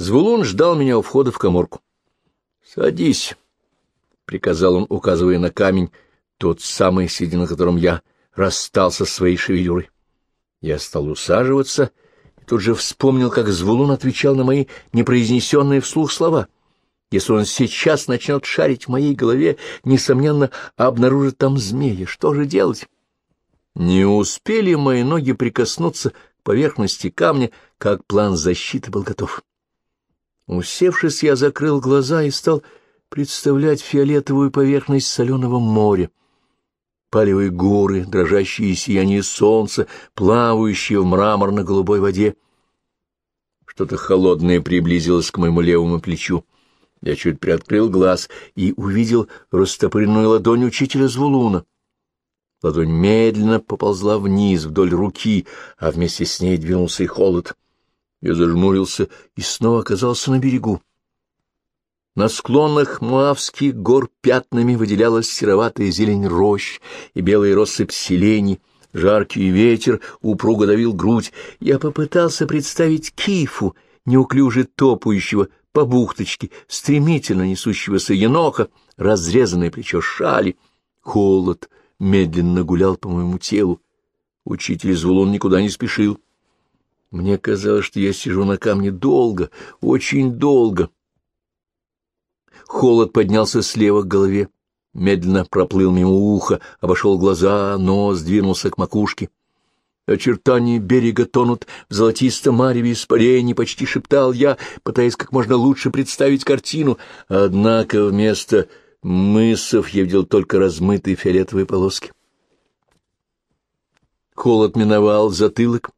Звулун ждал меня у входа в коморку. — Садись, — приказал он, указывая на камень, тот самый, сидя на котором я расстался с своей шевелюрой. Я стал усаживаться и тут же вспомнил, как Звулун отвечал на мои непроизнесенные вслух слова. Если он сейчас начнет шарить в моей голове, несомненно, обнаружит там змея. Что же делать? Не успели мои ноги прикоснуться к поверхности камня, как план защиты был готов. Усевшись, я закрыл глаза и стал представлять фиолетовую поверхность соленого моря палевые горы, дрожащие сияние солнца, плавающие в мраморно-голубой воде. Что-то холодное приблизилось к моему левому плечу. Я чуть приоткрыл глаз и увидел растопыренную ладонь учителя Звулуна. Ладонь медленно поползла вниз вдоль руки, а вместе с ней двинулся и холод. Я зажмурился и снова оказался на берегу. На склонах Муавских гор пятнами выделялась сероватая зелень рощ и белый россыпь селений. Жаркий ветер упруго давил грудь. Я попытался представить кифу, неуклюже топающего по бухточке, стремительно несущегося еноха, разрезанное плечо шали. Холод медленно гулял по моему телу. Учитель Звулон никуда не спешил. Мне казалось, что я сижу на камне долго, очень долго. Холод поднялся слева к голове, медленно проплыл мимо уха, обошел глаза, нос, двинулся к макушке. Очертания берега тонут в золотистом мареве испарений, почти шептал я, пытаясь как можно лучше представить картину. Однако вместо мысов я видел только размытые фиолетовые полоски. Холод миновал затылок,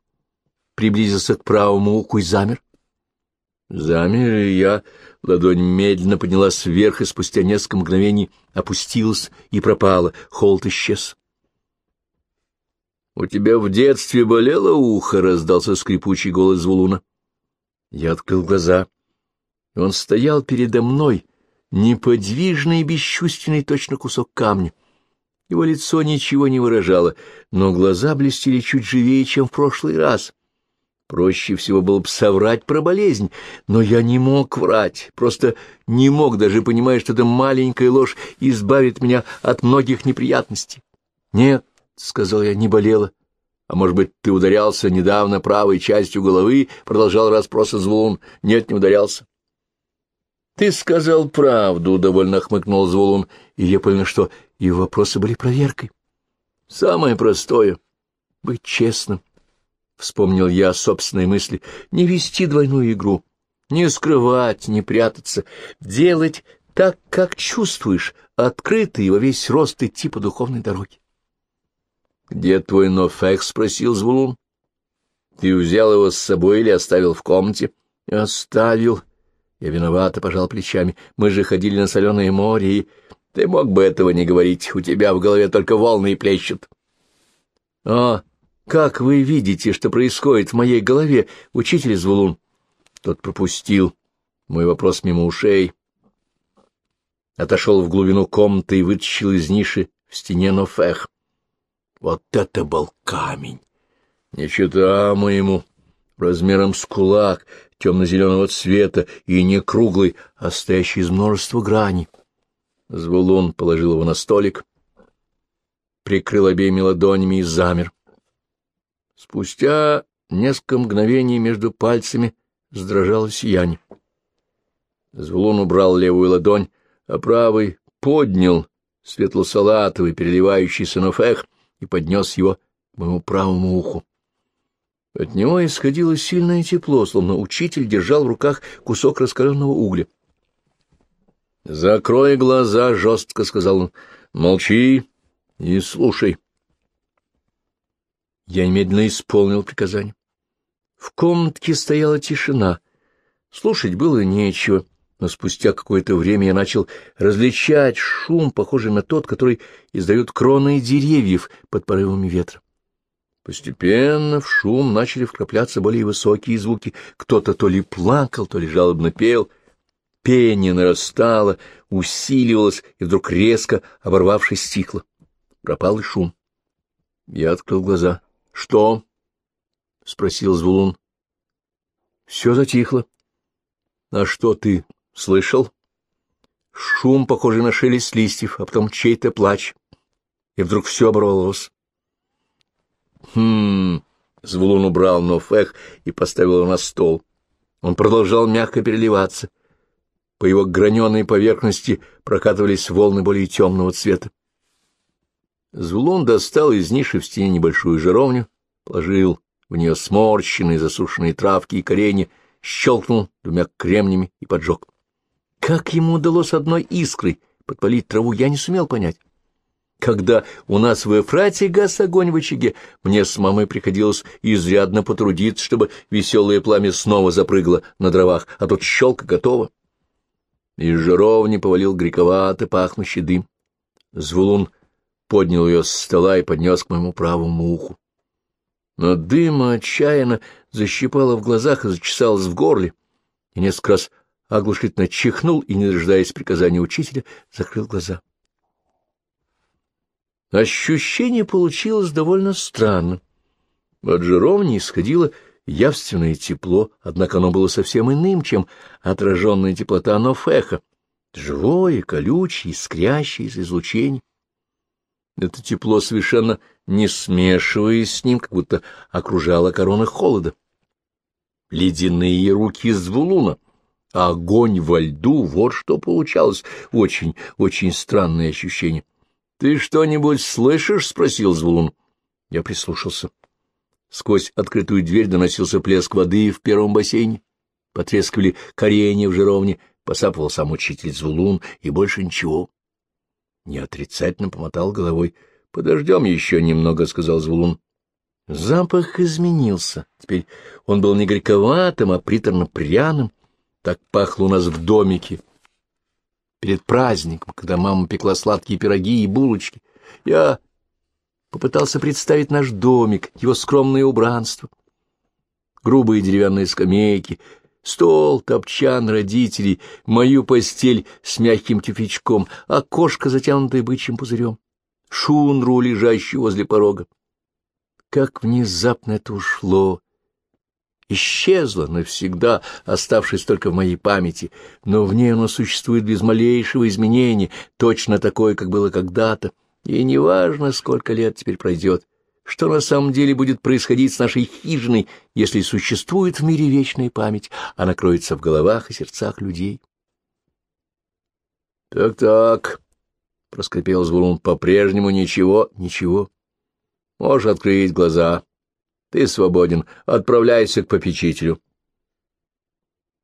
приблизился к правому уху и замер. Замер, и я Ладонь медленно поднялась вверх и спустя несколько мгновений опустилась и пропала. Холод исчез. — У тебя в детстве болело ухо? — раздался скрипучий голос Звулуна. Я открыл глаза. Он стоял передо мной, неподвижный и бесчувственный, точно кусок камня. Его лицо ничего не выражало, но глаза блестели чуть живее, чем в прошлый раз. Проще всего было бы соврать про болезнь, но я не мог врать, просто не мог, даже понимая, что эта маленькая ложь избавит меня от многих неприятностей. — Нет, — сказал я, — не болела. — А может быть, ты ударялся недавно правой частью головы? — продолжал расспроса Звулун. — Нет, не ударялся. — Ты сказал правду, — довольно хмыкнул Звулун, и я понял, что его вопросы были проверкой. — Самое простое — быть честным. — вспомнил я собственные мысли, не вести двойную игру, не скрывать, не прятаться, делать так, как чувствуешь, открыто и во весь рост идти по духовной дороге. — Где твой Нофех? — спросил Звулун. — Ты взял его с собой или оставил в комнате? — Оставил. Я виновата, пожал плечами. Мы же ходили на соленое море, и... Ты мог бы этого не говорить, у тебя в голове только волны и плещут. — А как вы видите, что происходит в моей голове, учитель Звулун? Тот пропустил мой вопрос мимо ушей, отошел в глубину комнаты и вытащил из ниши в стене Нофех. Вот это был камень! Не чита моему, размером с кулак, темно-зеленого цвета и не круглый, а стоящий из множества граней. Звулун положил его на столик, прикрыл обеими ладонями и замер. Спустя несколько мгновений между пальцами сдрожало сияние. Звулун убрал левую ладонь, а правый поднял светло-салатовый, переливающийся нофех и поднес его к моему правому уху. От него исходило сильное тепло, словно учитель держал в руках кусок раскаленного угля. — Закрой глаза, — жестко сказал он. — Молчи и слушай. Я немедленно исполнил приказание. В комнатке стояла тишина. Слушать было нечего, но спустя какое-то время я начал различать шум, похожий на тот, который издают кроны деревьев под порывами ветра. Постепенно в шум начали вкрапляться более высокие звуки. Кто-то то ли плакал, то ли жалобно пел. Пение нарастало, усиливалось и вдруг резко, оборвавшись, стихло. Пропал и шум. Я открыл глаза. — Что? — спросил Звулун. Все затихло. А что ты слышал? Шум, похожий на шелест листьев, а потом чей-то плач. И вдруг все оборвалось. Хм... Звулун убрал нофех и поставил его на стол. Он продолжал мягко переливаться. По его граненой поверхности прокатывались волны более темного цвета. Звулун достал из ниши в стене небольшую жаровню, положил в нее сморщенные засушенные травки и коренья, щелкнул двумя кремнями и поджег. Как ему удалось одной искрой подпалить траву, я не сумел понять. Когда у нас в Эфрате гас огонь в очаге, мне с мамой приходилось изрядно потрудиться, чтобы веселое пламя снова запрыгло на дровах, а тут щелка готова. Из жаровни повалил грековато пахнущий дым. Звулун поднял ее с стола и поднес к моему правому уху. Но дыма отчаянно защипало в глазах и зачесалось в горле. И несколько раз оглушительно чихнул и, не дожидаясь приказания учителя, закрыл глаза. Ощущение получилось довольно странно. От жаровни исходило явственное тепло, однако оно было совсем иным, чем отраженная теплота Нофеха, живое, колючее, искрящее из излучений. Это тепло, совершенно не смешиваясь с ним, как будто окружало корона холода. Ледяные руки Звулуна, огонь во льду — вот что получалось. Очень, очень странное ощущение. — Ты что-нибудь слышишь? — спросил Звулун. Я прислушался. Сквозь открытую дверь доносился плеск воды в первом бассейне. Потрескивали коренья в жировне, посапывал сам учитель Звулун, и больше ничего. Не отрицательно помотал головой. — Подождем еще немного, — сказал Звулун. Запах изменился. Теперь он был не горьковатым, а приторно-пряным. Так пахло у нас в домике. Перед праздником, когда мама пекла сладкие пироги и булочки, я попытался представить наш домик, его скромное убранство. Грубые деревянные скамейки, стол, топчан родителей, мою постель с мягким тюфячком, окошко, затянутое бычьим пузырем, шунру, лежащую возле порога. Как внезапно это ушло! Исчезло навсегда, оставшись только в моей памяти, но в ней оно существует без малейшего изменения, точно такое, как было когда-то. И неважно, сколько лет теперь пройдет, что на самом деле будет происходить с нашей хижиной, если существует в мире вечная память, она кроется в головах и сердцах людей. «Так-так», — проскрипел Звулун, — «по-прежнему ничего, ничего. Можешь открыть глаза. Ты свободен. Отправляйся к попечителю».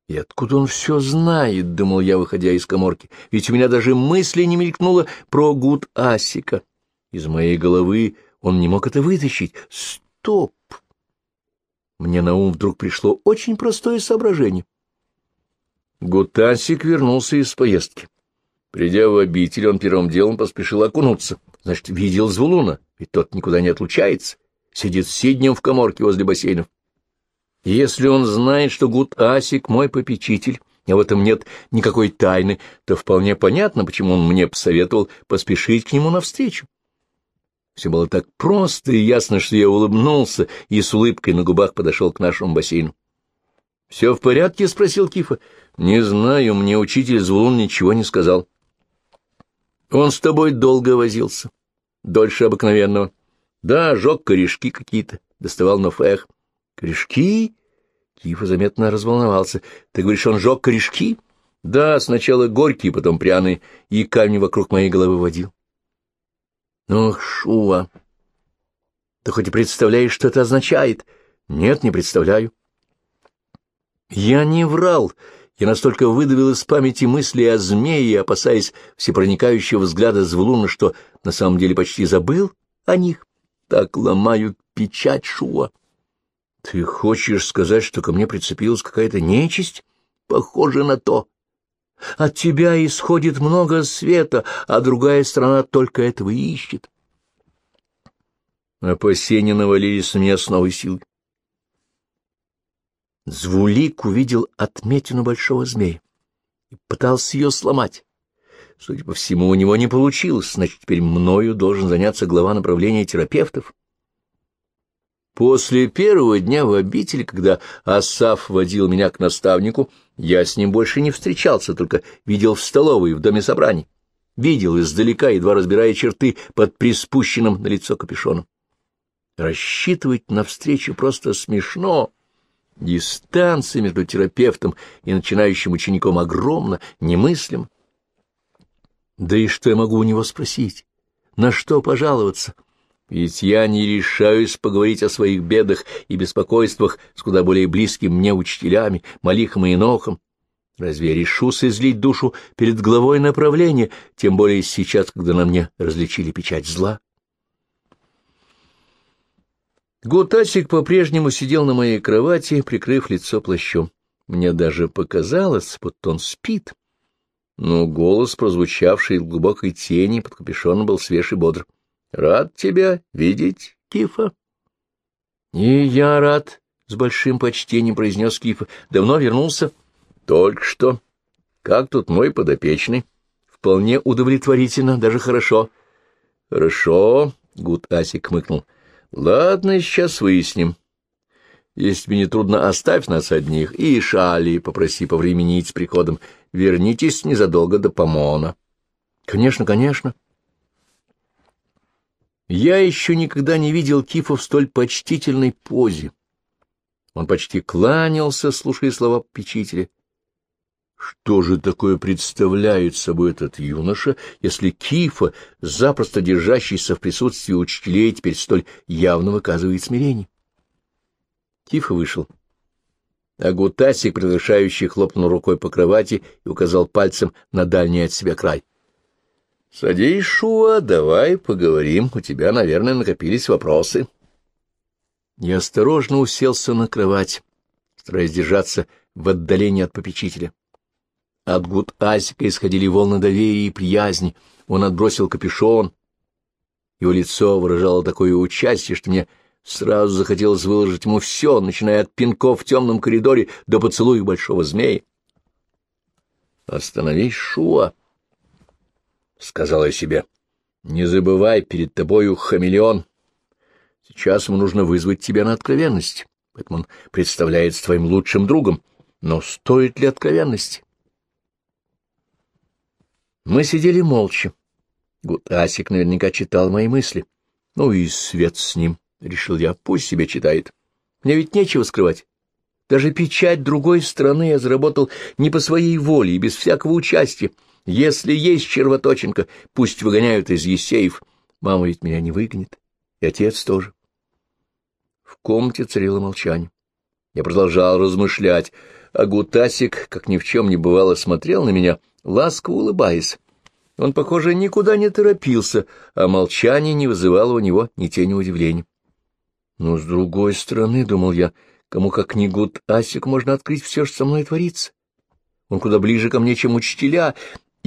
И откуда он все знает, — думал я, выходя из коморки, — ведь у меня даже мысли не мелькнуло про Гуд Асика. Из моей головы он не мог это вытащить. Стоп! Мне на ум вдруг пришло очень простое соображение. Гутасик вернулся из поездки. Придя в обитель, он первым делом поспешил окунуться. Значит, видел Звулуна, ведь тот никуда не отлучается, сидит сиднем в коморке возле бассейнов. Если он знает, что Гутасик мой попечитель, а в этом нет никакой тайны, то вполне понятно, почему он мне посоветовал поспешить к нему навстречу. Все было так просто и ясно, что я улыбнулся и с улыбкой на губах подошел к нашему бассейну. — Все в порядке? — спросил Кифа. — Не знаю, мне учитель Звулун ничего не сказал. — Он с тобой долго возился. Дольше обыкновенного. Да, жег корешки какие-то, доставал нофех. — Корешки? Кифа заметно разволновался. — Ты говоришь, он жег корешки? — Да, сначала горькие, потом пряные, и камни вокруг моей головы водил. Ох, Шуа! Ты хоть и представляешь, что это означает? Нет, не представляю. Я не врал. Я настолько выдавил из памяти мысли о змее, опасаясь всепроникающего взгляда Звулуна, что на самом деле почти забыл о них. Так ломают печать Шуа. Ты хочешь сказать, что ко мне прицепилась какая-то нечисть? Похоже на то. От тебя исходит много света, а другая страна только этого ищет. Опасения навалились на меня с новой силой. Звулик увидел отметину большого змея и пытался ее сломать. Судя по всему, у него не получилось, значит, теперь мною должен заняться глава направления терапевтов. После первого дня в обители, когда Асаф водил меня к наставнику, я с ним больше не встречался, только видел в столовой, в доме собраний. Видел издалека, едва разбирая черты под приспущенным на лицо капюшоном. Рассчитывать на встречу просто смешно. Дистанция между терапевтом и начинающим учеником огромна, немыслима. Да и что я могу у него спросить? На что пожаловаться? — ведь я не решаюсь поговорить о своих бедах и беспокойствах с куда более близким мне учителями, Малихом и Инохом. Разве я решусь излить душу перед главой направления, тем более сейчас, когда на мне различили печать зла? Гутасик по-прежнему сидел на моей кровати, прикрыв лицо плащом. Мне даже показалось, будто он спит. Но голос, прозвучавший в глубокой тени под капюшоном, был свеж и бодр. — Рад тебя видеть, Кифа. — И я рад, — с большим почтением произнес Кифа. — Давно вернулся? — Только что. Как тут мой подопечный? — Вполне удовлетворительно, даже хорошо. — Хорошо, — Гуд Асик хмыкнул. — Ладно, сейчас выясним. Если тебе не трудно, оставь нас одних и Шали попроси повременить с приходом. Вернитесь незадолго до Помона. — Конечно, конечно. — я еще никогда не видел Кифа в столь почтительной позе. Он почти кланялся, слушая слова попечителя. Что же такое представляет собой этот юноша, если Кифа, запросто держащийся в присутствии учителей, теперь столь явно выказывает смирение? Кифа вышел. А Гутасик, приглашающий, хлопнул рукой по кровати и указал пальцем на дальний от себя край. — Садись, Шуа, давай поговорим, у тебя, наверное, накопились вопросы. Я осторожно уселся на кровать, стараясь держаться в отдалении от попечителя. От гуд Асика исходили волны доверия и приязни. Он отбросил капюшон. Его лицо выражало такое участие, что мне сразу захотелось выложить ему все, начиная от пинков в темном коридоре до поцелуя большого змея. «Остановись, Шуа!» — сказал я себе. — Не забывай, перед тобою хамелеон. Сейчас ему нужно вызвать тебя на откровенность, поэтому он представляется твоим лучшим другом. Но стоит ли откровенности? Мы сидели молча. Гутасик наверняка читал мои мысли. Ну и свет с ним, — решил я, — пусть себе читает. Мне ведь нечего скрывать. Даже печать другой страны я заработал не по своей воле и без всякого участия. Если есть червоточинка, пусть выгоняют из Есеев. Мама ведь меня не выгонит, и отец тоже. В комнате царило молчание. Я продолжал размышлять, а Гутасик, как ни в чем не бывало, смотрел на меня, ласково улыбаясь. Он, похоже, никуда не торопился, а молчание не вызывало у него ни тени удивления. Но, с другой стороны, — думал я, — кому как не Гутасик можно открыть все, что со мной творится. Он куда ближе ко мне, чем учителя,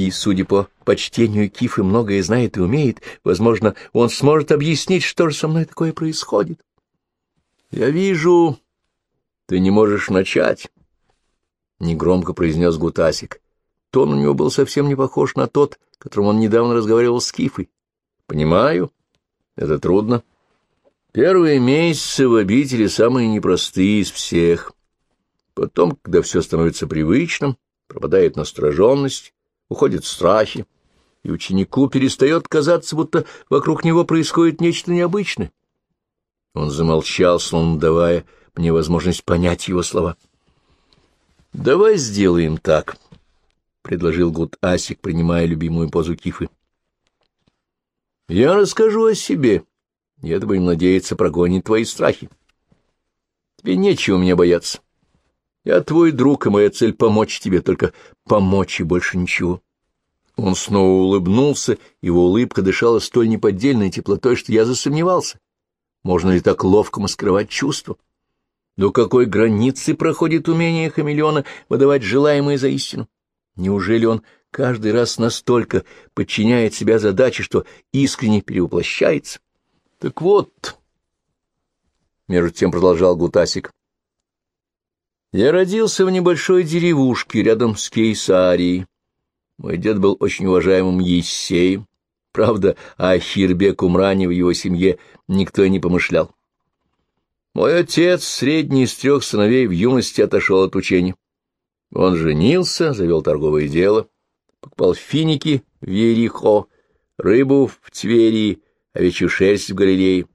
и, судя по почтению Кифы, многое знает и умеет, возможно, он сможет объяснить, что же со мной такое происходит. — Я вижу, ты не можешь начать, — негромко произнес Гутасик. Тон у него был совсем не похож на тот, которым он недавно разговаривал с Кифой. — Понимаю, это трудно. Первые месяцы в обители самые непростые из всех. Потом, когда все становится привычным, пропадает настороженность, уходят страхи, и ученику перестает казаться, будто вокруг него происходит нечто необычное. Он замолчал, словно давая мне возможность понять его слова. — Давай сделаем так, — предложил Гуд Асик, принимая любимую позу Кифы. — Я расскажу о себе, и это, будем надеяться, прогонит твои страхи. Тебе нечего меня бояться. Я твой друг, и моя цель — помочь тебе, только помочь и больше ничего. Он снова улыбнулся, его улыбка дышала столь неподдельной теплотой, что я засомневался. Можно ли так ловко маскировать чувства? До какой границы проходит умение хамелеона выдавать желаемое за истину? Неужели он каждый раз настолько подчиняет себя задаче, что искренне перевоплощается? Так вот, — между тем продолжал Гутасик, я родился в небольшой деревушке рядом с Кейсарией. Мой дед был очень уважаемым Ессеем. Правда, о Хирбе Кумране в его семье никто и не помышлял. Мой отец, средний из трех сыновей, в юности отошел от учения. Он женился, завел торговое дело, покупал финики в Ерихо, рыбу в Тверии, овечью шерсть в галерее.